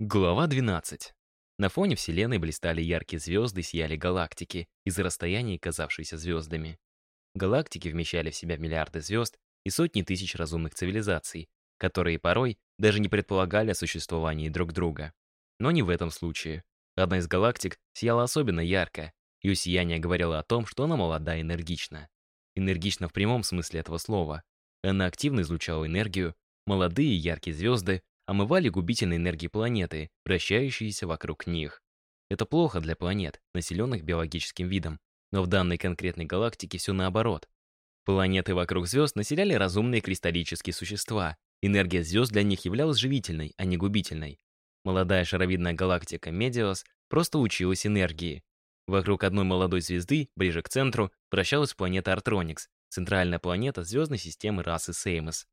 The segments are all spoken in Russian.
Глава 12. На фоне Вселенной блистали яркие звезды, сияли галактики, из-за расстояний казавшиеся звездами. Галактики вмещали в себя миллиарды звезд и сотни тысяч разумных цивилизаций, которые порой даже не предполагали о существовании друг друга. Но не в этом случае. Одна из галактик сияла особенно ярко, ее сияние говорило о том, что она молода и энергична. Энергична в прямом смысле этого слова. Она активно излучала энергию, молодые яркие звезды омывали губительной энергией планеты, вращающиеся вокруг них. Это плохо для планет, населенных биологическим видом, но в данной конкретной галактике все наоборот. Планеты вокруг звезд населяли разумные кристаллические существа. Энергия звезд для них являлась живительной, а не губительной. Молодая шаровидная галактика Медиос просто лучилась энергией. Вокруг одной молодой звезды, ближе к центру, вращалась планета Артроникс, центральная планета звездной системы расы Сеймос.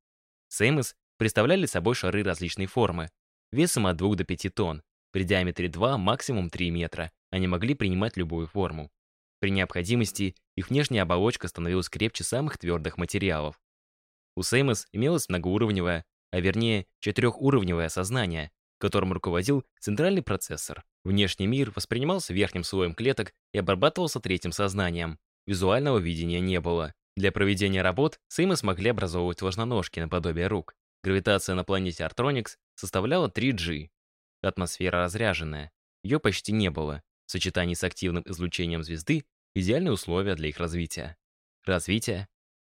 Сеймос представляли собой шары различной формы, весом от 2 до 5 тонн, при диаметре 2, максимум 3 метра, они могли принимать любую форму. При необходимости их внешняя оболочка становилась крепче самых твердых материалов. У Сеймос имелось многоуровневое, а вернее четырехуровневое сознание, которым руководил центральный процессор. Внешний мир воспринимался верхним слоем клеток и обрабатывался третьим сознанием. Визуального видения не было. Для проведения работ Сеймы смогли образовывать ложноножки наподобие рук. Гравитация на планете Артроникс составляла 3G. Атмосфера разряженная. Ее почти не было. В сочетании с активным излучением звезды идеальные условия для их развития. Развитие?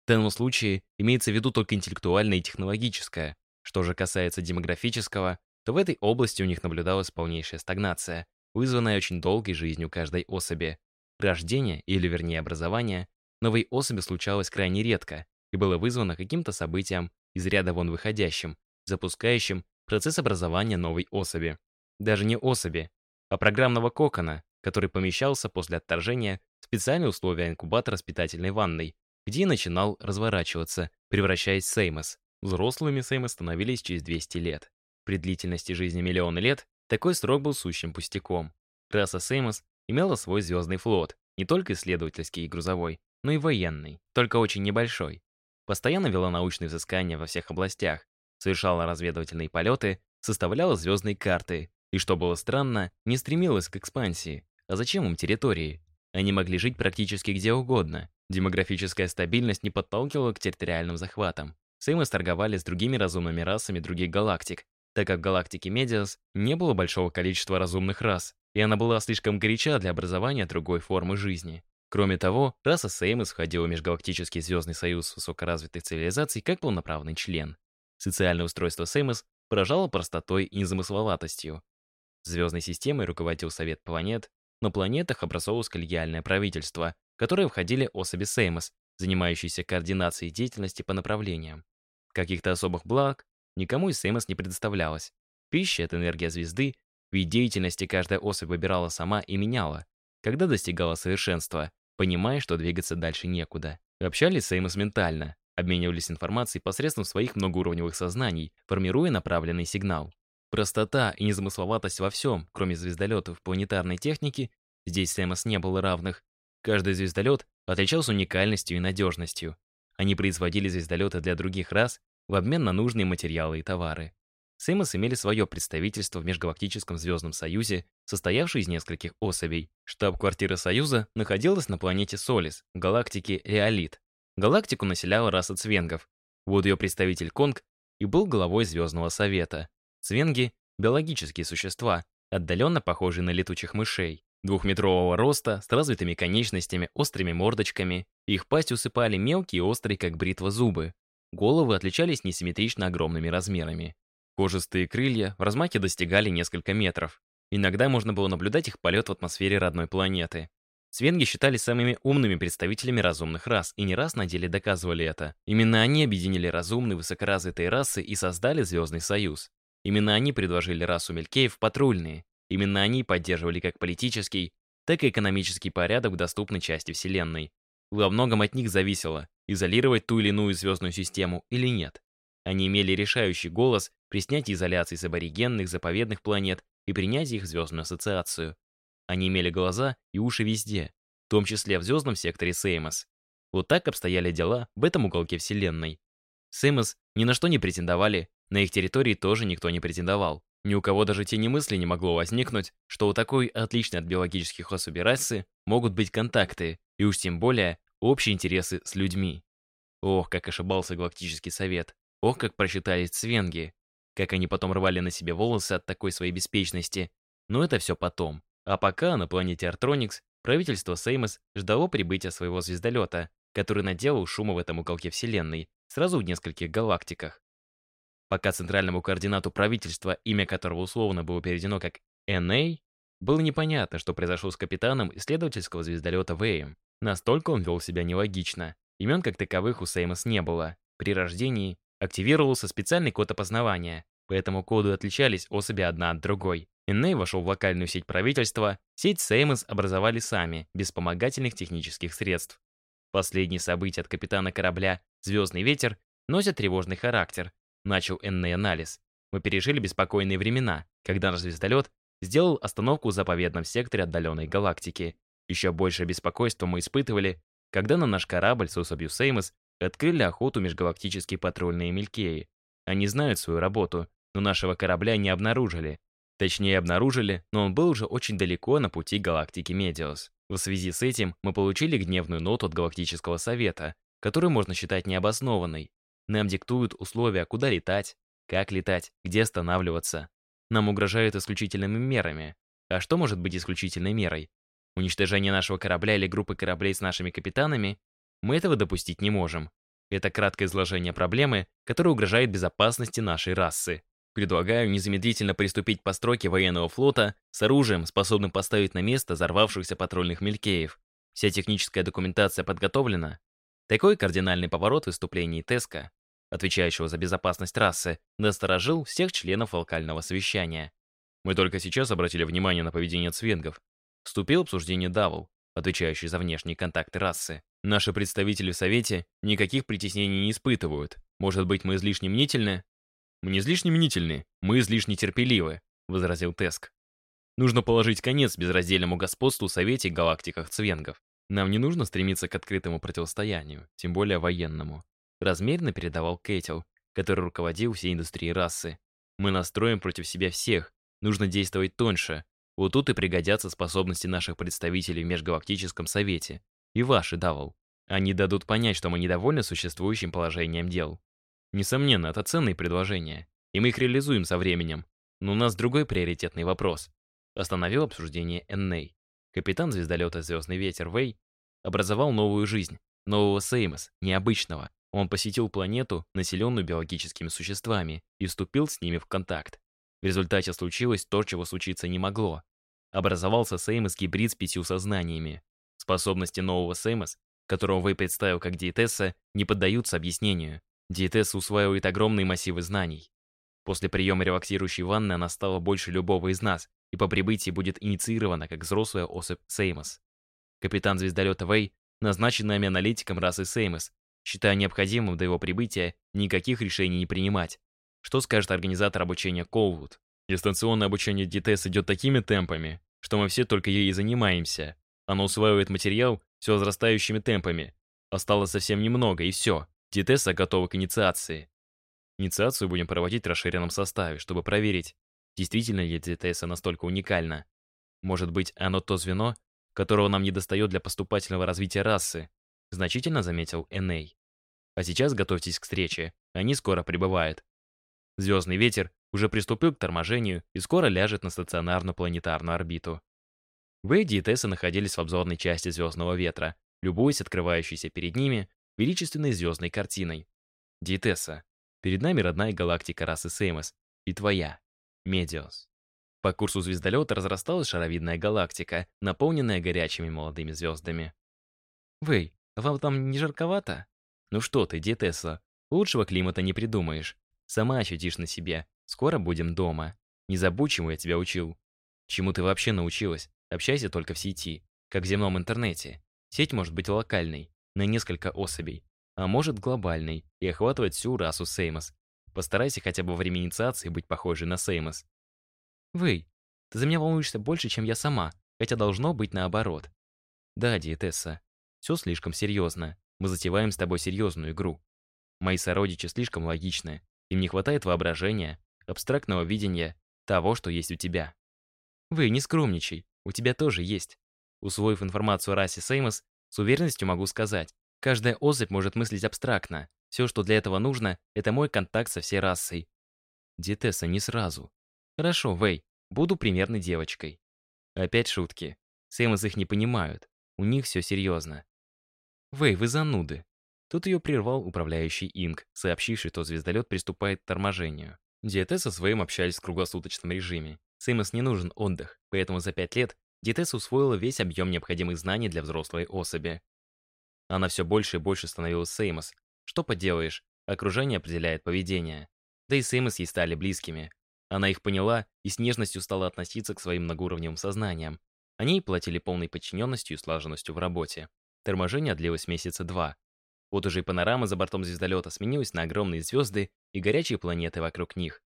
В данном случае имеется в виду только интеллектуальное и технологическое. Что же касается демографического, то в этой области у них наблюдалась полнейшая стагнация, вызванная очень долгой жизнью каждой особи. Рождение, или вернее образование, новой особи случалось крайне редко и было вызвано каким-то событием из ряда вон выходящим, запускающим процесс образования новой особи. Даже не особи, а программного кокона, который помещался после отторжения в специальные условия инкубатора с питательной ванной, где и начинал разворачиваться, превращаясь в Сеймос. Взрослыми Сеймос становились через 200 лет. При длительности жизни миллиона лет такой срок был сущим пустяком. Раса Сеймос имела свой звездный флот, не только исследовательский и грузовой, но и военный, только очень небольшой. Постоянно вела научные изыскания во всех областях, совершала разведывательные полеты, составляла звездные карты и, что было странно, не стремилась к экспансии. А зачем им территории? Они могли жить практически где угодно. Демографическая стабильность не подталкивала к территориальным захватам. Сеймы торговали с другими разумными расами других галактик, так как в галактике Медиас не было большого количества разумных рас, и она была слишком горяча для образования другой формы жизни. Кроме того, раса Сеймос входила в Межгалактический Звездный Союз высокоразвитых цивилизаций как полноправный член. Социальное устройство Сеймос поражало простотой и незамысловатостью. Звездной системой руководил Совет планет, на планетах образовалось коллегиальное правительство, в которое входили особи Сеймос, занимающиеся координацией деятельности по направлениям. Каких-то особых благ никому из Сеймос не предоставлялось. Пища — это энергия звезды, вид деятельности каждая особь выбирала сама и меняла, когда достигала совершенства, понимая, что двигаться дальше некуда. Общались Сеймос ментально, обменивались информацией посредством своих многоуровневых сознаний, формируя направленный сигнал. Простота и незамысловатость во всем, кроме звездолетов планетарной техники, здесь Сеймос не было равных. Каждый звездолет отличался уникальностью и надежностью. Они производили звездолеты для других рас в обмен на нужные материалы и товары. Сеймос имели свое представительство в Межгалактическом Звездном Союзе, состоявшее из нескольких особей. Штаб-квартира Союза находилась на планете Солис, в галактике Реолит. Галактику населяла раса цвенгов. Вот ее представитель Конг и был главой Звездного Совета. Цвенги — биологические существа, отдаленно похожие на летучих мышей. Двухметрового роста, с развитыми конечностями, острыми мордочками. Их пасть усыпали мелкие и острые, как бритва, зубы. Головы отличались несимметрично огромными размерами. Кожистые крылья в размахе достигали несколько метров. Иногда можно было наблюдать их полет в атмосфере родной планеты. Свенги считались самыми умными представителями разумных рас и не раз на деле доказывали это. Именно они объединили разумные высокоразвитые расы и создали Звездный Союз. Именно они предложили расу Мелькеев патрульные. Именно они поддерживали как политический, так и экономический порядок в доступной части Вселенной. Во многом от них зависело, изолировать ту или иную звездную систему или нет. Они имели решающий голос при снятии изоляции с аборигенных заповедных планет и принятии их в звездную ассоциацию. Они имели глаза и уши везде, в том числе в звездном секторе Сеймос. Вот так обстояли дела в этом уголке Вселенной. Сеймос ни на что не претендовали, на их территории тоже никто не претендовал. Ни у кого даже тени мысли не могло возникнуть, что у такой отличной от биологических особей расы могут быть контакты, и уж тем более общие интересы с людьми. Ох, как ошибался Галактический Совет. Ох, как просчитались цвенги. Как они потом рвали на себе волосы от такой своей беспечности. Но это все потом. А пока на планете Артроникс правительство Сеймос ждало прибытия своего звездолета, который наделал шума в этом уголке Вселенной, сразу в нескольких галактиках. Пока центральному координату правительства, имя которого условно было переведено как «НА», было непонятно, что произошло с капитаном исследовательского звездолета Вэем. Настолько он вел себя нелогично. Имен как таковых у Сеймос не было. При рождении активировался специальный код опознавания, по этому коду отличались особи одна от другой. Инней вошел в локальную сеть правительства, сеть Сеймос образовали сами, без вспомогательных технических средств. Последние события от капитана корабля «Звездный ветер» носят тревожный характер, начал Энней анализ. Мы пережили беспокойные времена, когда наш звездолет сделал остановку в заповедном секторе отдаленной галактики. Еще большее беспокойство мы испытывали, когда на наш корабль с особью Сеймос открыли охоту межгалактические патрульные Мелькеи. Они знают свою работу, но нашего корабля не обнаружили. Точнее, обнаружили, но он был уже очень далеко на пути галактики Медиос. В связи с этим мы получили гневную ноту от Галактического Совета, которую можно считать необоснованной. Нам диктуют условия, куда летать, как летать, где останавливаться. Нам угрожают исключительными мерами. А что может быть исключительной мерой? Уничтожение нашего корабля или группы кораблей с нашими капитанами? Мы этого допустить не можем. Это краткое изложение проблемы, которая угрожает безопасности нашей расы. Предлагаю незамедлительно приступить к постройке военного флота с оружием, способным поставить на место взорвавшихся патрульных мелькеев. Вся техническая документация подготовлена. Такой кардинальный поворот в выступлении Теска, отвечающего за безопасность расы, насторожил всех членов локального совещания. Мы только сейчас обратили внимание на поведение цвенгов. Вступил в обсуждение Давл, отвечающий за внешние контакты расы. Наши представители в Совете никаких притеснений не испытывают. Может быть, мы излишне мнительны? Мы не излишне мнительны, мы излишне терпеливы, возразил Теск. Нужно положить конец безраздельному господству в Совете галактиках Цвенгов. Нам не нужно стремиться к открытому противостоянию, тем более военному. Размеренно передавал Кэтил, который руководил всей индустрией расы. Мы настроим против себя всех, нужно действовать тоньше. Вот тут и пригодятся способности наших представителей в Межгалактическом Совете. И ваши, Давал. Они дадут понять, что мы недовольны существующим положением дел. Несомненно, это ценные предложения, и мы их реализуем со временем. Но у нас другой приоритетный вопрос. Остановил обсуждение Энней. Капитан звездолета «Звездный ветер» Вэй образовал новую жизнь, нового Сеймос, необычного. Он посетил планету, населенную биологическими существами, и вступил с ними в контакт. В результате случилось то, чего случиться не могло. Образовался Сеймос гибрид с пятью сознаниями. Способности нового Сеймос, которого Вэй представил как диетесса, не поддаются объяснению. Диетесса усваивает огромные массивы знаний. После приема релаксирующей ванны она стала больше любого из нас и по прибытии будет инициирована как взрослая особь Сеймос. Капитан звездолета Вэй назначен нами аналитиком расы Сеймос, считая необходимым до его прибытия никаких решений не принимать. Что скажет организатор обучения Колвуд? Дистанционное обучение ДТС идет такими темпами, что мы все только ей и занимаемся. Оно усваивает материал все возрастающими темпами. Осталось совсем немного, и все. Титеса готова к инициации. Инициацию будем проводить в расширенном составе, чтобы проверить, действительно ли Титеса настолько уникальна. Может быть, оно то звено, которого нам недостает для поступательного развития расы, значительно заметил Эней. А сейчас готовьтесь к встрече, они скоро прибывают. Звездный ветер уже приступил к торможению и скоро ляжет на стационарную планетарную орбиту. Вейди и Тесса находились в обзорной части Звездного ветра, любуясь открывающейся перед ними величественной звездной картиной. Диетесса, перед нами родная галактика расы Сеймос, и твоя, Медиос. По курсу звездолета разрасталась шаровидная галактика, наполненная горячими молодыми звездами. «Вэй, вам там не жарковато?» «Ну что ты, Диетесса, лучшего климата не придумаешь. Сама ощутишь на себе. Скоро будем дома. Не забудь, чему я тебя учил. Чему ты вообще научилась? Общайся только в сети, как в земном интернете. Сеть может быть локальной, на несколько особей, а может глобальный и охватывать всю расу Сеймос. Постарайся хотя бы во время инициации быть похожей на Сеймос. Вы, ты за меня волнуешься больше, чем я сама, хотя должно быть наоборот. Да, диетесса, все слишком серьезно. Мы затеваем с тобой серьезную игру. Мои сородичи слишком логичны. Им не хватает воображения, абстрактного видения того, что есть у тебя. Вы не скромничай, у тебя тоже есть. Усвоив информацию о расе Сеймос, с уверенностью могу сказать, каждая особь может мыслить абстрактно. Все, что для этого нужно, это мой контакт со всей расой. Диетесса не сразу. Хорошо, Вэй, буду примерной девочкой. Опять шутки. Сеймос их не понимают. У них все серьезно. Вэй, вы зануды. Тут ее прервал управляющий Инг, сообщивший, что звездолет приступает к торможению. Диетесса со своим общались в круглосуточном режиме. Сеймос не нужен отдых, поэтому за пять лет Диетесса усвоила весь объем необходимых знаний для взрослой особи. Она все больше и больше становилась Сеймос. Что поделаешь, окружение определяет поведение. Да и Сеймос ей стали близкими. Она их поняла и с нежностью стала относиться к своим многоуровневым сознаниям. Они ей платили полной подчиненностью и слаженностью в работе. Торможение длилось месяца два. Вот уже и панорама за бортом звездолета сменилась на огромные звезды и горячие планеты вокруг них.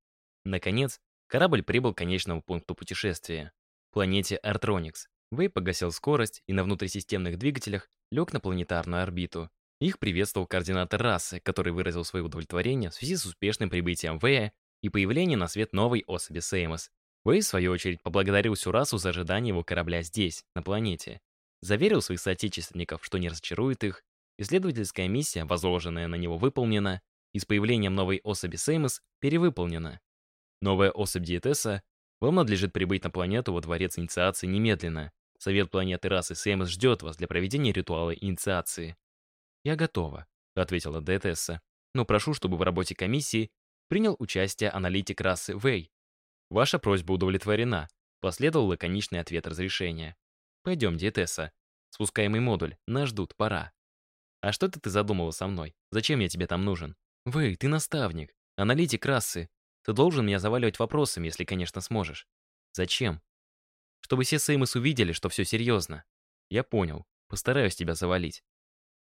Наконец, корабль прибыл к конечному пункту путешествия — планете Артроникс. Вэй погасил скорость и на внутрисистемных двигателях лег на планетарную орбиту. Их приветствовал координатор расы, который выразил свое удовлетворение в связи с успешным прибытием Вэя и появлением на свет новой особи Сеймос. Вэй, в свою очередь, поблагодарил всю расу за ожидание его корабля здесь, на планете. Заверил своих соотечественников, что не разочарует их, исследовательская миссия, возложенная на него, выполнена, и с появлением новой особи Сеймос перевыполнена. Новая особь Диетесса, вам надлежит прибыть на планету во дворец инициации немедленно. Совет планеты расы Сеймос ждет вас для проведения ритуала инициации. «Я готова», — ответила Диетесса. «Но прошу, чтобы в работе комиссии принял участие аналитик расы Вэй. Ваша просьба удовлетворена», — последовал лаконичный ответ разрешения. «Пойдем, Диетесса. Спускаемый модуль. Нас ждут, пора». «А что ты задумала со мной? Зачем я тебе там нужен?» «Вы, ты наставник, аналитик расы. Ты должен меня заваливать вопросами, если, конечно, сможешь». «Зачем?» «Чтобы все Сеймос увидели, что все серьезно». «Я понял. Постараюсь тебя завалить».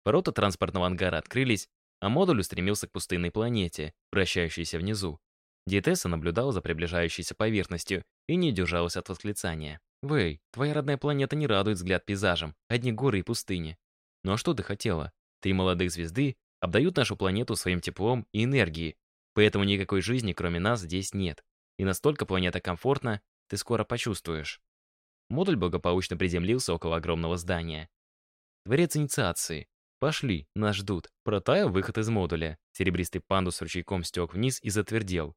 Ворота транспортного ангара открылись, а модуль устремился к пустынной планете, вращающейся внизу. Диетесса наблюдала за приближающейся поверхностью и не удержалась от восклицания. «Вэй, твоя родная планета не радует взгляд пейзажем, одни горы и пустыни. Ну а что ты хотела? Три молодых звезды обдают нашу планету своим теплом и энергией, поэтому никакой жизни, кроме нас, здесь нет. И настолько планета комфортна, ты скоро почувствуешь. Модуль благополучно приземлился около огромного здания. Дворец инициации. Пошли, нас ждут. Протаял выход из модуля. Серебристый пандус с ручейком стек вниз и затвердел.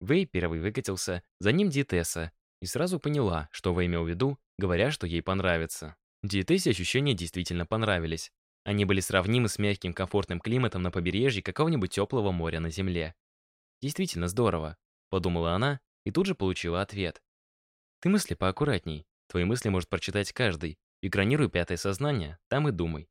Вэй первый выкатился, за ним Диетесса, и сразу поняла, что Вэй имел в виду, говоря, что ей понравится. Диетессе ощущения действительно понравились. Они были сравнимы с мягким комфортным климатом на побережье какого-нибудь теплого моря на Земле. «Действительно здорово», — подумала она и тут же получила ответ. «Ты мысли поаккуратней. Твои мысли может прочитать каждый. Экранируй пятое сознание, там и думай».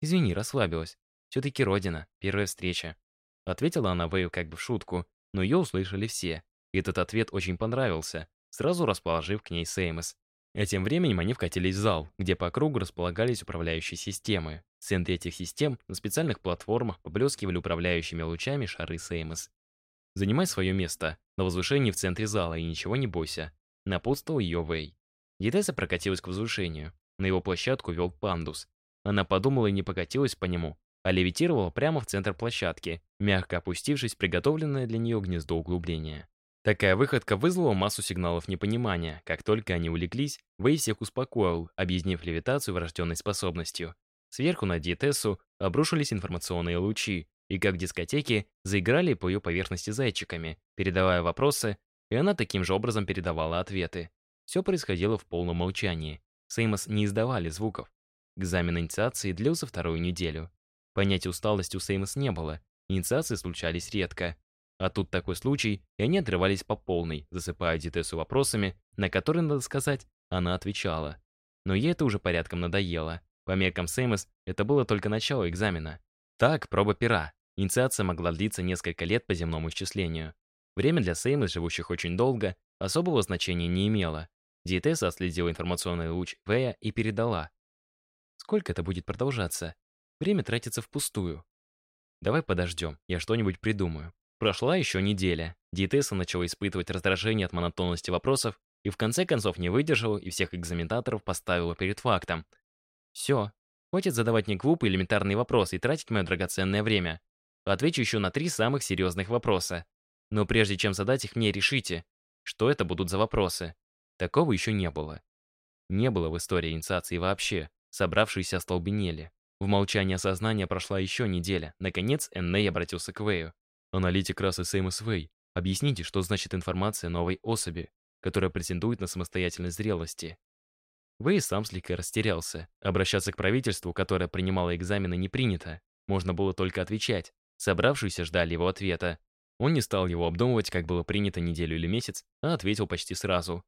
«Извини, расслабилась. Все-таки родина, первая встреча». Ответила она Вэю как бы в шутку, но ее услышали все. И этот ответ очень понравился, сразу расположив к ней Сеймос. А тем временем они вкатились в зал, где по кругу располагались управляющие системы. В центре этих систем на специальных платформах поблескивали управляющими лучами шары Сеймос. «Занимай свое место, на возвышении в центре зала, и ничего не бойся», — напутствовал ее Вэй. Едеса прокатилась к возвышению. На его площадку вел пандус. Она подумала и не покатилась по нему, а левитировала прямо в центр площадки, мягко опустившись в приготовленное для нее гнездо углубления. Такая выходка вызвала массу сигналов непонимания. Как только они улеглись, Вэй всех успокоил, объяснив левитацию врожденной способностью. Сверху на диетессу обрушились информационные лучи, и как в дискотеке заиграли по ее поверхности зайчиками, передавая вопросы, и она таким же образом передавала ответы. Все происходило в полном молчании. Сеймос не издавали звуков. Экзамен инициации длился вторую неделю. Понятия усталости у Сеймос не было, инициации случались редко. А тут такой случай, и они отрывались по полной, засыпая Дитесу вопросами, на которые, надо сказать, она отвечала. Но ей это уже порядком надоело. По меркам Сеймос, это было только начало экзамена. Так, проба пера. Инициация могла длиться несколько лет по земному исчислению. Время для Сеймос, живущих очень долго, особого значения не имело. Диетесса отследила информационный луч Вэя и передала. «Сколько это будет продолжаться? Время тратится впустую. Давай подождем, я что-нибудь придумаю». Прошла еще неделя. Диетесса начала испытывать раздражение от монотонности вопросов и в конце концов не выдержала и всех экзаменаторов поставила перед фактом. «Все, хватит задавать мне глупые элементарные вопросы и тратить мое драгоценное время. Отвечу еще на три самых серьезных вопроса. Но прежде чем задать их мне, решите, что это будут за вопросы. Такого еще не было. Не было в истории инициации вообще. Собравшиеся остолбенели. В молчании осознания прошла еще неделя. Наконец, Энней обратился к Вэю. «Аналитик расы Сеймус Вэй, объясните, что значит информация новой особи, которая претендует на самостоятельность зрелости?» Вэй сам слегка растерялся. Обращаться к правительству, которое принимало экзамены, не принято. Можно было только отвечать. Собравшиеся ждали его ответа. Он не стал его обдумывать, как было принято неделю или месяц, а ответил почти сразу.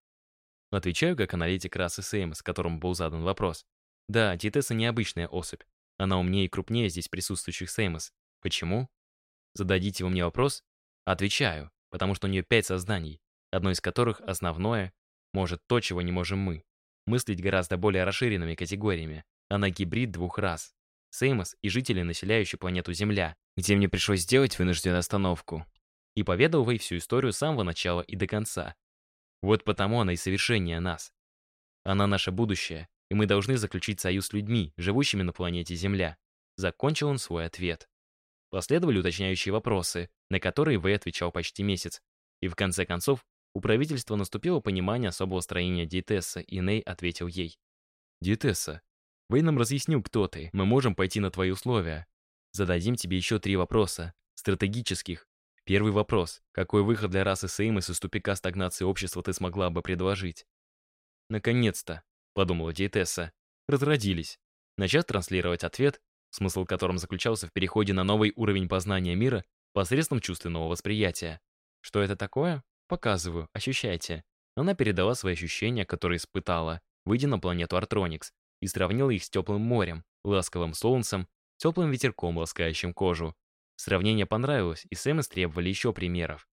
Отвечаю как аналитик расы Сейм, с которым был задан вопрос. Да, Титеса необычная особь. Она умнее и крупнее здесь присутствующих Сеймос. Почему? Зададите вы мне вопрос? Отвечаю, потому что у нее пять сознаний, одно из которых основное может то, чего не можем мы. Мыслить гораздо более расширенными категориями. Она гибрид двух рас. Сеймос и жители, населяющие планету Земля, где мне пришлось сделать вынужденную остановку. И поведал Вэй всю историю с самого начала и до конца. Вот потому она и совершеннее нас. Она наше будущее, и мы должны заключить союз с людьми, живущими на планете Земля. Закончил он свой ответ. Последовали уточняющие вопросы, на которые Вэй отвечал почти месяц. И в конце концов, у правительства наступило понимание особого строения Диетесса, и Ней ответил ей. «Диетесса, Вэй нам разъяснил, кто ты. Мы можем пойти на твои условия. Зададим тебе еще три вопроса, стратегических. Первый вопрос. Какой выход для расы Сеймос из тупика стагнации общества ты смогла бы предложить? Наконец-то, подумала Диетесса. Разродились. Начав транслировать ответ, смысл которым заключался в переходе на новый уровень познания мира посредством чувственного восприятия. Что это такое? Показываю, ощущайте. Она передала свои ощущения, которые испытала, выйдя на планету Артроникс, и сравнила их с теплым морем, ласковым солнцем, теплым ветерком, ласкающим кожу. Сравнение понравилось, и Сэм требовали еще примеров.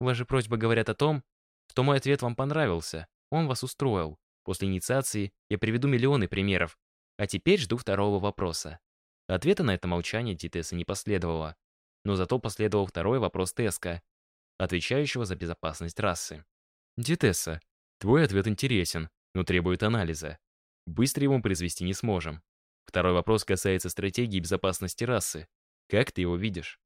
Ваши просьбы говорят о том, что мой ответ вам понравился, он вас устроил. После инициации я приведу миллионы примеров, а теперь жду второго вопроса. Ответа на это молчание Титеса не последовало. Но зато последовал второй вопрос Теска, отвечающего за безопасность расы. Дитесса, твой ответ интересен, но требует анализа. Быстро его произвести не сможем. Второй вопрос касается стратегии безопасности расы. Как ты его видишь?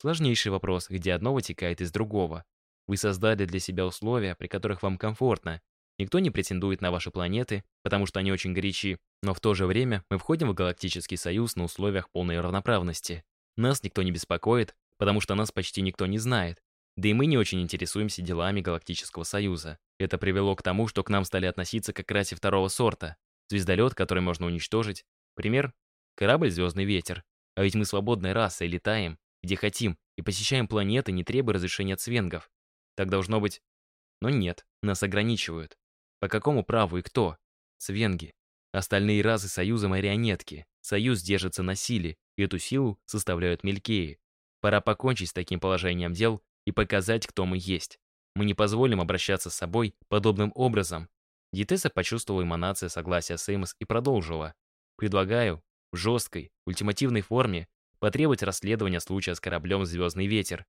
Сложнейший вопрос, где одно вытекает из другого. Вы создали для себя условия, при которых вам комфортно. Никто не претендует на ваши планеты, потому что они очень горячи, но в то же время мы входим в Галактический Союз на условиях полной равноправности. Нас никто не беспокоит, потому что нас почти никто не знает. Да и мы не очень интересуемся делами Галактического Союза. Это привело к тому, что к нам стали относиться как к расе второго сорта. Звездолет, который можно уничтожить. Пример — корабль «Звездный ветер». А ведь мы свободная раса и летаем, где хотим, и посещаем планеты, не требуя разрешения от свенгов. Так должно быть. Но нет, нас ограничивают. По какому праву и кто? Свенги. Остальные расы Союза марионетки. Союз держится на силе, и эту силу составляют мелькеи. Пора покончить с таким положением дел и показать, кто мы есть. Мы не позволим обращаться с собой подобным образом. Дитеса почувствовала эманация согласия Сеймос и продолжила. Предлагаю в жесткой, ультимативной форме потребовать расследования случая с кораблем «Звездный ветер».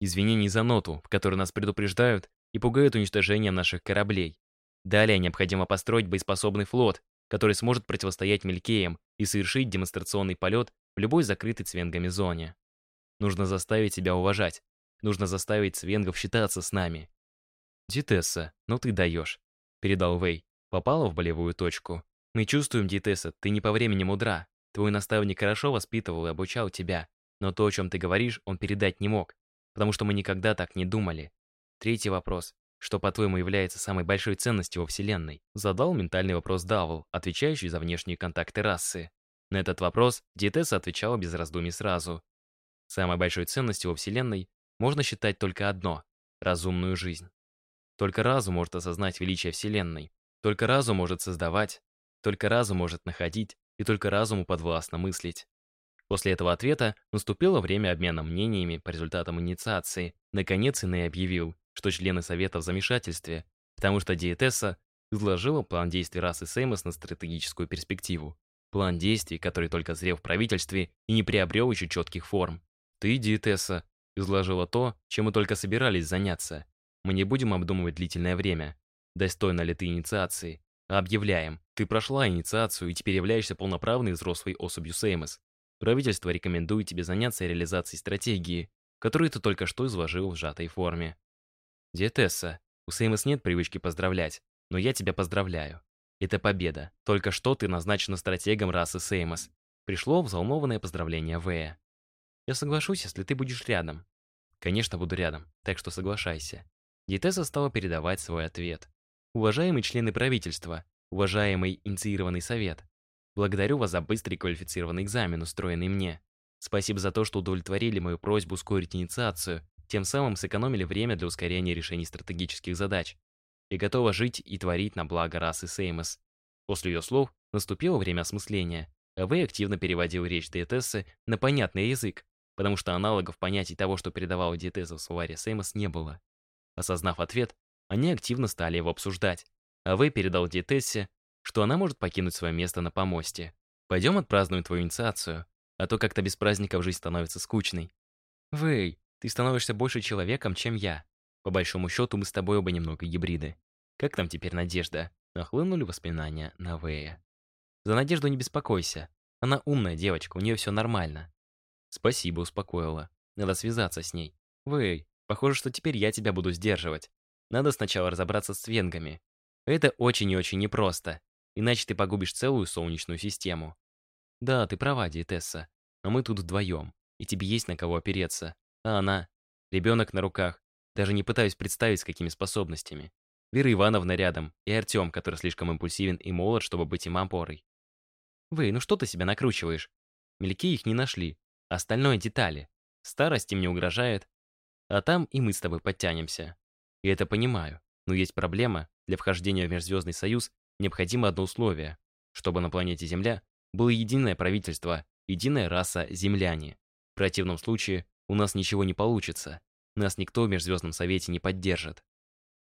Извинений за ноту, в которой нас предупреждают и пугают уничтожением наших кораблей. Далее необходимо построить боеспособный флот, который сможет противостоять Мелькеям и совершить демонстрационный полет в любой закрытой цвенгами зоне. Нужно заставить себя уважать, Нужно заставить свенгов считаться с нами. «Дитесса, ну ты даешь», — передал Вэй. Попала в болевую точку. «Мы чувствуем, Дитесса, ты не по времени мудра. Твой наставник хорошо воспитывал и обучал тебя. Но то, о чем ты говоришь, он передать не мог. Потому что мы никогда так не думали. Третий вопрос. Что, по-твоему, является самой большой ценностью во Вселенной? Задал ментальный вопрос Давл, отвечающий за внешние контакты расы. На этот вопрос Диетесса отвечала без раздумий сразу. Самой большой ценностью во Вселенной можно считать только одно — разумную жизнь. Только разум может осознать величие Вселенной. Только разум может создавать, только разум может находить, и только разуму подвластно мыслить. После этого ответа наступило время обмена мнениями по результатам инициации. Наконец Иней объявил, что члены Совета в замешательстве, потому что Диетесса изложила план действий расы Сеймос на стратегическую перспективу. План действий, который только зрел в правительстве и не приобрел еще четких форм. Ты, Диетесса, Изложила то, чем мы только собирались заняться. Мы не будем обдумывать длительное время. Достойна ли ты инициации? Объявляем. Ты прошла инициацию и теперь являешься полноправной взрослой особью Сеймос. Правительство рекомендует тебе заняться реализацией стратегии, которую ты только что изложил в сжатой форме. Диетесса, у Сеймос нет привычки поздравлять, но я тебя поздравляю. Это победа. Только что ты назначена стратегом расы Сеймос. Пришло взволнованное поздравление Вэя. Я соглашусь, если ты будешь рядом. Конечно, буду рядом, так что соглашайся. Диетесса стала передавать свой ответ. Уважаемые члены правительства, уважаемый инициированный совет, благодарю вас за быстрый квалифицированный экзамен, устроенный мне. Спасибо за то, что удовлетворили мою просьбу ускорить инициацию, тем самым сэкономили время для ускорения решений стратегических задач. И готова жить и творить на благо расы Сеймос. После ее слов наступило время осмысления, а Вэй активно переводил речь диетессы на понятный язык, потому что аналогов понятий того, что передавал диетеза в словаре Сеймос, не было. Осознав ответ, они активно стали его обсуждать, а Вэй передал диетессе, что она может покинуть свое место на помосте. «Пойдем отпразднуем твою инициацию, а то как-то без праздников жизнь становится скучной». «Вэй, ты становишься больше человеком, чем я. По большому счету, мы с тобой оба немного гибриды. Как там теперь Надежда?» Нахлынули воспоминания на Вэя. «За Надежду не беспокойся. Она умная девочка, у нее все нормально». «Спасибо, успокоила. Надо связаться с ней. Вэй, похоже, что теперь я тебя буду сдерживать. Надо сначала разобраться с венгами. Это очень и очень непросто, иначе ты погубишь целую Солнечную систему. Да, ты права, диетесса, но мы тут вдвоем, и тебе есть на кого опереться. А она? Ребенок на руках. Даже не пытаюсь представить, с какими способностями. Вера Ивановна рядом, и Артем, который слишком импульсивен и молод, чтобы быть им опорой. Вы, ну что ты себя накручиваешь? Мельки их не нашли. Остальное детали. Старость им не угрожает. А там и мы с тобой подтянемся. Я это понимаю. Но есть проблема. Для вхождения в Межзвездный Союз необходимо одно условие. Чтобы на планете Земля было единое правительство, единая раса земляне. В противном случае у нас ничего не получится. Нас никто в Межзвездном Совете не поддержит.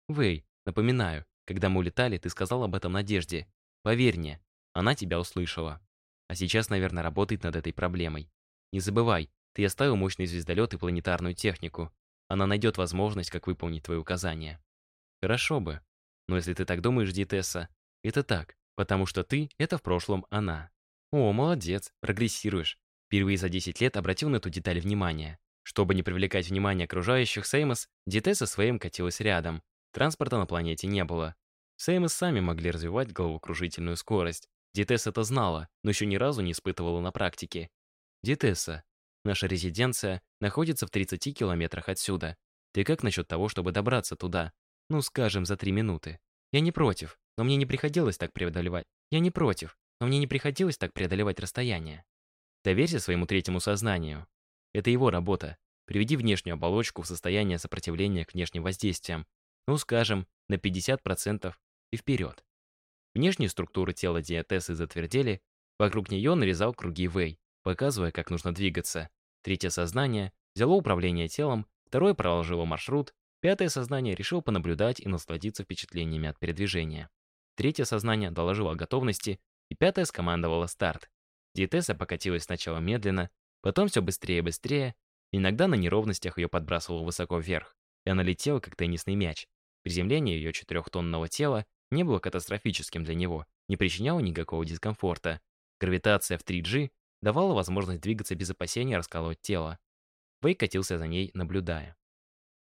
Вэй, напоминаю, когда мы улетали, ты сказал об этом Надежде. Поверь мне, она тебя услышала. А сейчас, наверное, работает над этой проблемой. Не забывай, ты оставил мощный звездолет и планетарную технику. Она найдет возможность, как выполнить твои указания. Хорошо бы. Но если ты так думаешь, Диетесса, это так, потому что ты — это в прошлом она. О, молодец, прогрессируешь. Впервые за 10 лет обратил на эту деталь внимание. Чтобы не привлекать внимание окружающих, Сеймос, Дите со своим катилась рядом. Транспорта на планете не было. Сеймос сами могли развивать головокружительную скорость. Дитес это знала, но еще ни разу не испытывала на практике. Дитесса, наша резиденция находится в 30 километрах отсюда. Ты как насчет того, чтобы добраться туда? Ну, скажем, за три минуты. Я не против, но мне не приходилось так преодолевать. Я не против, но мне не приходилось так преодолевать расстояние. Доверься своему третьему сознанию. Это его работа. Приведи внешнюю оболочку в состояние сопротивления к внешним воздействиям. Ну, скажем, на 50% и вперед. Внешние структуры тела диатессы затвердели, вокруг нее нарезал круги Вэй, показывая, как нужно двигаться. Третье сознание взяло управление телом, второе проложило маршрут, пятое сознание решило понаблюдать и насладиться впечатлениями от передвижения. Третье сознание доложило о готовности, и пятое скомандовало старт. Диетесса покатилась сначала медленно, Потом все быстрее и быстрее. Иногда на неровностях ее подбрасывало высоко вверх, и она летела, как теннисный мяч. Приземление ее четырехтонного тела не было катастрофическим для него, не причиняло никакого дискомфорта. Гравитация в 3G давала возможность двигаться без опасения расколоть тело. Вэй катился за ней, наблюдая.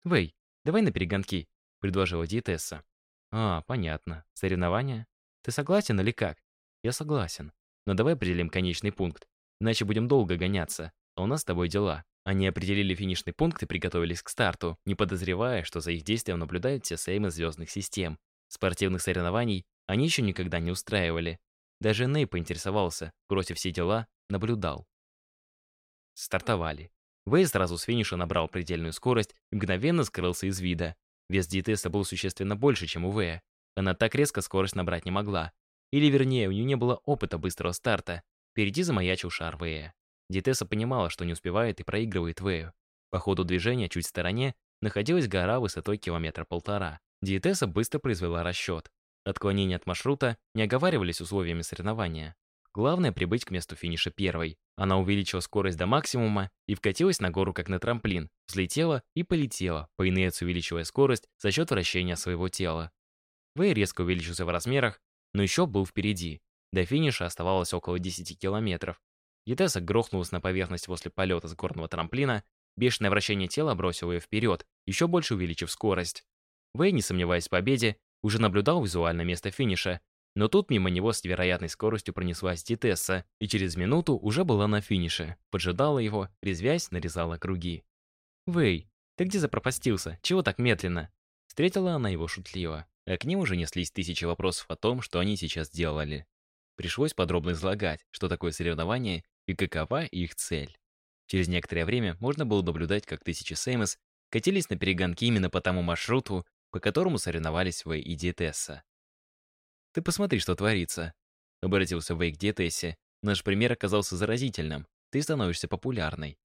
«Вэй, давай на перегонки», — предложила диетесса. «А, понятно. Соревнования? Ты согласен или как?» «Я согласен. Но давай определим конечный пункт. Иначе будем долго гоняться, а у нас с тобой дела. Они определили финишный пункт и приготовились к старту, не подозревая, что за их действием наблюдают все сеймы звездных систем. Спортивных соревнований они еще никогда не устраивали. Даже Ней поинтересовался, бросив все дела, наблюдал. Стартовали. Вэй сразу с финиша набрал предельную скорость и мгновенно скрылся из вида. Вес Диетеса был существенно больше, чем у Вэя. Она так резко скорость набрать не могла. Или вернее, у нее не было опыта быстрого старта, Впереди замаячил шар Вэя. Дитеса понимала, что не успевает и проигрывает Вэю. По ходу движения чуть в стороне находилась гора высотой километра полтора. Диетеса быстро произвела расчет. Отклонения от маршрута не оговаривались условиями соревнования. Главное прибыть к месту финиша первой. Она увеличила скорость до максимума и вкатилась на гору как на трамплин, взлетела и полетела, по инерции увеличивая скорость за счет вращения своего тела. Вэй резко увеличился в размерах, но еще был впереди. До финиша оставалось около 10 километров. Етеса грохнулась на поверхность после полета с горного трамплина, бешеное вращение тела бросило ее вперед, еще больше увеличив скорость. Вэй, не сомневаясь в победе, уже наблюдал визуально место финиша, но тут мимо него с невероятной скоростью пронеслась Титесса, и через минуту уже была на финише, поджидала его, резвясь, нарезала круги. «Вэй, ты где запропастился? Чего так медленно?» Встретила она его шутливо, а к ним уже неслись тысячи вопросов о том, что они сейчас делали. Пришлось подробно излагать, что такое соревнование и какова их цель. Через некоторое время можно было наблюдать, как тысячи Сеймос катились на перегонки именно по тому маршруту, по которому соревновались Вэй и Диетесса. «Ты посмотри, что творится», — обратился Вэй к Диетессе. «Наш пример оказался заразительным. Ты становишься популярной».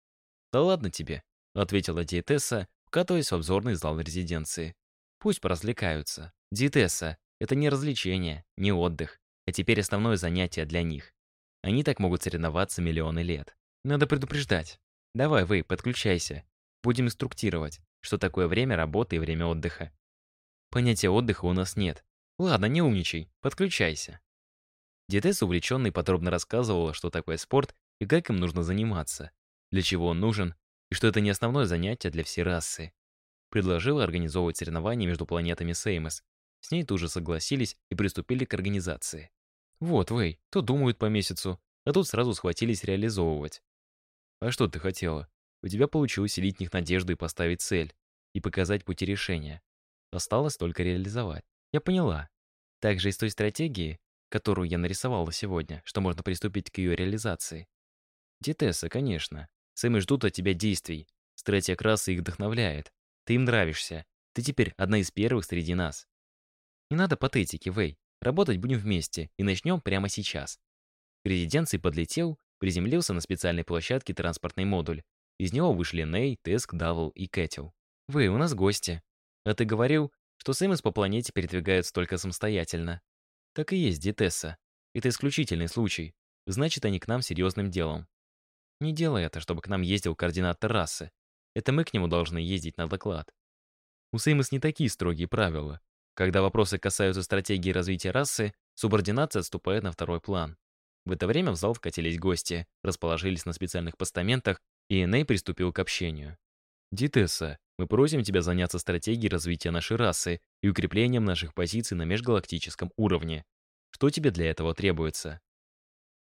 «Да ладно тебе», — ответила Диетесса, вкатываясь в обзорный зал резиденции. «Пусть поразвлекаются. Диетесса — это не развлечение, не отдых, а теперь основное занятие для них. Они так могут соревноваться миллионы лет. Надо предупреждать. Давай, Вэй, подключайся. Будем инструктировать, что такое время работы и время отдыха. Понятия отдыха у нас нет. Ладно, не умничай, подключайся. Диетесса увлеченный подробно рассказывала, что такое спорт и как им нужно заниматься, для чего он нужен, и что это не основное занятие для всей расы. Предложила организовывать соревнования между планетами Сеймос. С ней тоже согласились и приступили к организации. Вот, Вэй, то думают по месяцу, а тут сразу схватились реализовывать. А что ты хотела? У тебя получилось селить них надежду и поставить цель, и показать пути решения. Осталось только реализовать. Я поняла. Также из той стратегии, которую я нарисовала сегодня, что можно приступить к ее реализации. Дитесса, конечно. Сэмы ждут от тебя действий. Стратия краса их вдохновляет. Ты им нравишься. Ты теперь одна из первых среди нас. Не надо патетики, Вэй. Работать будем вместе и начнем прямо сейчас. К подлетел, приземлился на специальной площадке транспортный модуль. Из него вышли Ней, Теск, Давл и Кэтил. «Вы, у нас гости», а ты говорил, что Сэмис по планете передвигаются только самостоятельно. Так и есть, Дитесса. Это исключительный случай. Значит, они к нам серьезным делом. Не делай это, чтобы к нам ездил координатор расы. Это мы к нему должны ездить на доклад. У Сеймос не такие строгие правила. Когда вопросы касаются стратегии развития расы, субординация отступает на второй план. В это время в зал вкатились гости, расположились на специальных постаментах, и Эней приступил к общению. «Дитесса, мы просим тебя заняться стратегией развития нашей расы и укреплением наших позиций на межгалактическом уровне. Что тебе для этого требуется?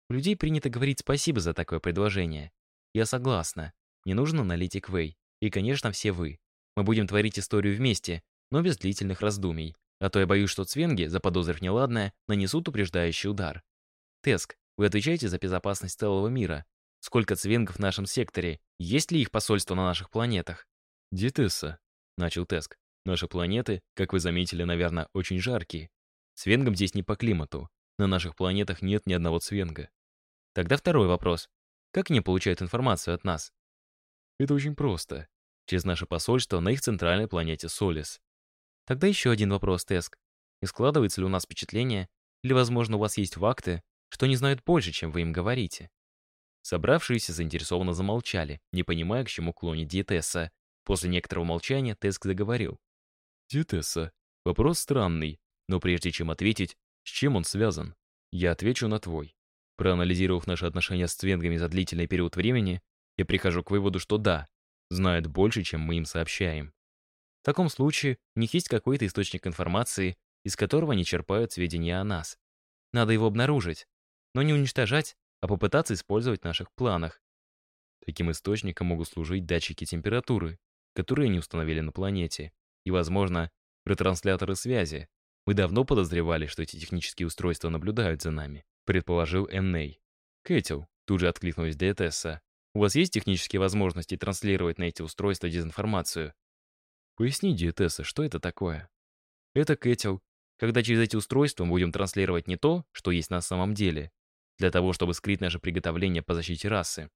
У людей принято говорить спасибо за такое предложение. Я согласна. Не нужно аналитик Вэй. И, конечно, все вы. Мы будем творить историю вместе, но без длительных раздумий. А то я боюсь, что цвенги, заподозрив неладное, нанесут упреждающий удар. Теск, вы отвечаете за безопасность целого мира. Сколько цвенгов в нашем секторе? Есть ли их посольство на наших планетах? «Дитесса», — начал Теск, — «наши планеты, как вы заметили, наверное, очень жаркие. Свенгам здесь не по климату. На наших планетах нет ни одного цвенга». Тогда второй вопрос. Как они получают информацию от нас? Это очень просто. Через наше посольство на их центральной планете Солис. Тогда еще один вопрос, Теск. Не складывается ли у нас впечатление, или, возможно, у вас есть факты, что они знают больше, чем вы им говорите? Собравшиеся заинтересованно замолчали, не понимая, к чему клонит диетесса, После некоторого молчания Теск заговорил. «Диетесса, вопрос странный, но прежде чем ответить, с чем он связан, я отвечу на твой. Проанализировав наши отношения с Цвенгами за длительный период времени, я прихожу к выводу, что да, знают больше, чем мы им сообщаем. В таком случае у них есть какой-то источник информации, из которого они черпают сведения о нас. Надо его обнаружить, но не уничтожать, а попытаться использовать в наших планах. Таким источником могут служить датчики температуры, которые они установили на планете, и, возможно, ретрансляторы связи. Мы давно подозревали, что эти технические устройства наблюдают за нами, предположил Энней. Кэтил, тут же откликнулась Диетесса. У вас есть технические возможности транслировать на эти устройства дезинформацию? Поясни, Диетесса, что это такое? Это Кэтил. Когда через эти устройства мы будем транслировать не то, что есть на самом деле, для того, чтобы скрыть наше приготовление по защите расы.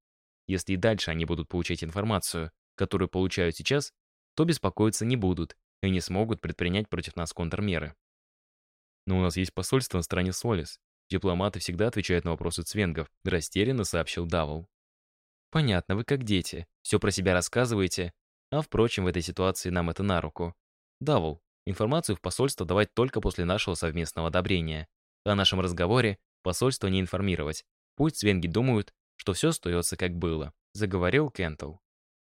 Если и дальше они будут получать информацию, которую получают сейчас, то беспокоиться не будут и не смогут предпринять против нас контрмеры. Но у нас есть посольство на стороне Солис. Дипломаты всегда отвечают на вопросы цвенгов, растерянно сообщил Давл. Понятно, вы как дети. Все про себя рассказываете, а впрочем, в этой ситуации нам это на руку. Давл, информацию в посольство давать только после нашего совместного одобрения. О нашем разговоре посольство не информировать. Пусть цвенги думают, что все остается как было, заговорил Кентл.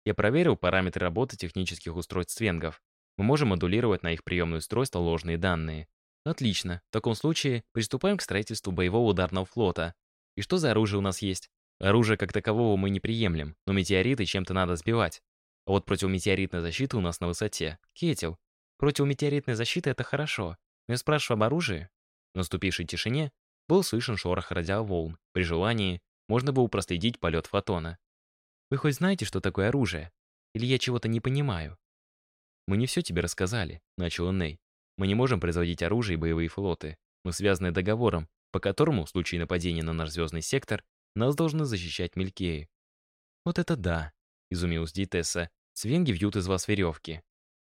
Я проверил параметры работы технических устройств свенгов. Мы можем модулировать на их приемное устройство ложные данные. Отлично. В таком случае приступаем к строительству боевого ударного флота. И что за оружие у нас есть? Оружие как такового мы не приемлем, но метеориты чем-то надо сбивать. А вот противометеоритная защита у нас на высоте. Кетел. Противометеоритная защита — это хорошо. Но я спрашиваю об оружии. В наступившей тишине был слышен шорох радиоволн. При желании можно было проследить полет фотона. Вы хоть знаете, что такое оружие? Или я чего-то не понимаю? Мы не все тебе рассказали, начал Ней. Мы не можем производить оружие и боевые флоты. Мы связаны договором, по которому в случае нападения на наш звездный сектор нас должны защищать Мелькеи. Вот это да, изумилась Диетесса. Свенги вьют из вас веревки.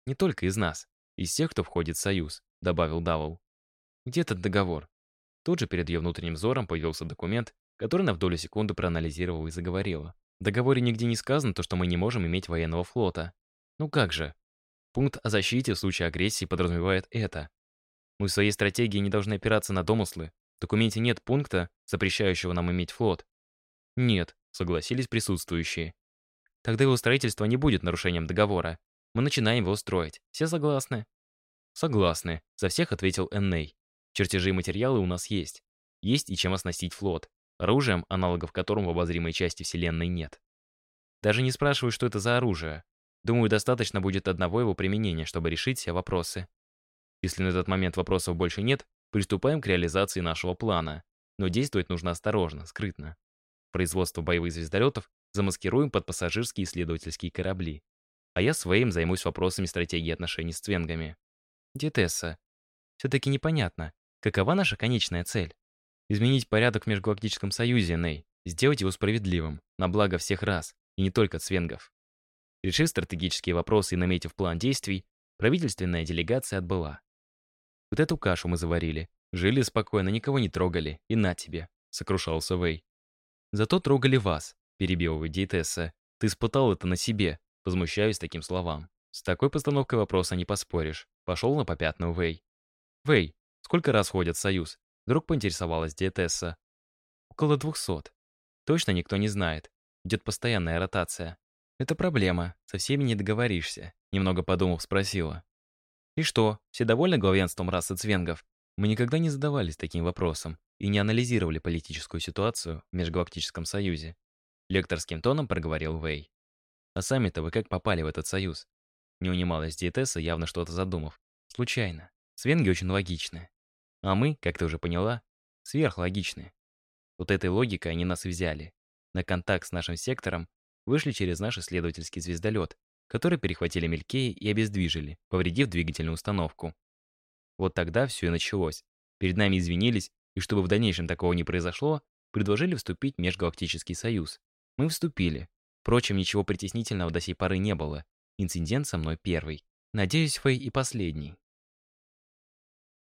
Не только из нас, из тех, кто входит в союз, добавил Давол. Где этот договор? Тут же перед ее внутренним взором появился документ, который на долю секунды проанализировал и заговорила. В договоре нигде не сказано то, что мы не можем иметь военного флота. Ну как же? Пункт о защите в случае агрессии подразумевает это. Мы в своей стратегии не должны опираться на домыслы. В документе нет пункта, запрещающего нам иметь флот. Нет, согласились присутствующие. Тогда его строительство не будет нарушением договора. Мы начинаем его строить. Все согласны? Согласны, за всех ответил Энней. Чертежи и материалы у нас есть. Есть и чем оснастить флот оружием, аналогов которому в обозримой части Вселенной нет. Даже не спрашиваю, что это за оружие. Думаю, достаточно будет одного его применения, чтобы решить все вопросы. Если на этот момент вопросов больше нет, приступаем к реализации нашего плана. Но действовать нужно осторожно, скрытно. Производство боевых звездолетов замаскируем под пассажирские исследовательские корабли. А я своим займусь вопросами стратегии отношений с цвенгами. Диетесса, все-таки непонятно, какова наша конечная цель? Изменить порядок в Межгалактическом Союзе, Ней. Сделать его справедливым, на благо всех рас, и не только цвенгов. Решив стратегические вопросы и наметив план действий, правительственная делегация отбыла. Вот эту кашу мы заварили. Жили спокойно, никого не трогали. И на тебе, сокрушался Вэй. Зато трогали вас, перебил его диетесса. Ты испытал это на себе, возмущаюсь таким словам. С такой постановкой вопроса не поспоришь. Пошел на попятную Вэй. Вэй, сколько раз ходят в Союз? Вдруг поинтересовалась диетесса. Около двухсот. Точно никто не знает. Идет постоянная ротация. Это проблема, со всеми не договоришься. Немного подумав, спросила. И что, все довольны главенством расы цвенгов? Мы никогда не задавались таким вопросом и не анализировали политическую ситуацию в Межгалактическом Союзе. Лекторским тоном проговорил Вэй. А сами-то вы как попали в этот союз? Не унималась диетесса, явно что-то задумав. Случайно. Свенги очень логичны. А мы, как ты уже поняла, сверхлогичны. Вот этой логикой они нас взяли. На контакт с нашим сектором вышли через наш исследовательский звездолет, который перехватили Мелькеи и обездвижили, повредив двигательную установку. Вот тогда все и началось. Перед нами извинились, и чтобы в дальнейшем такого не произошло, предложили вступить в Межгалактический Союз. Мы вступили. Впрочем, ничего притеснительного до сей поры не было. Инцидент со мной первый. Надеюсь, Фэй и последний.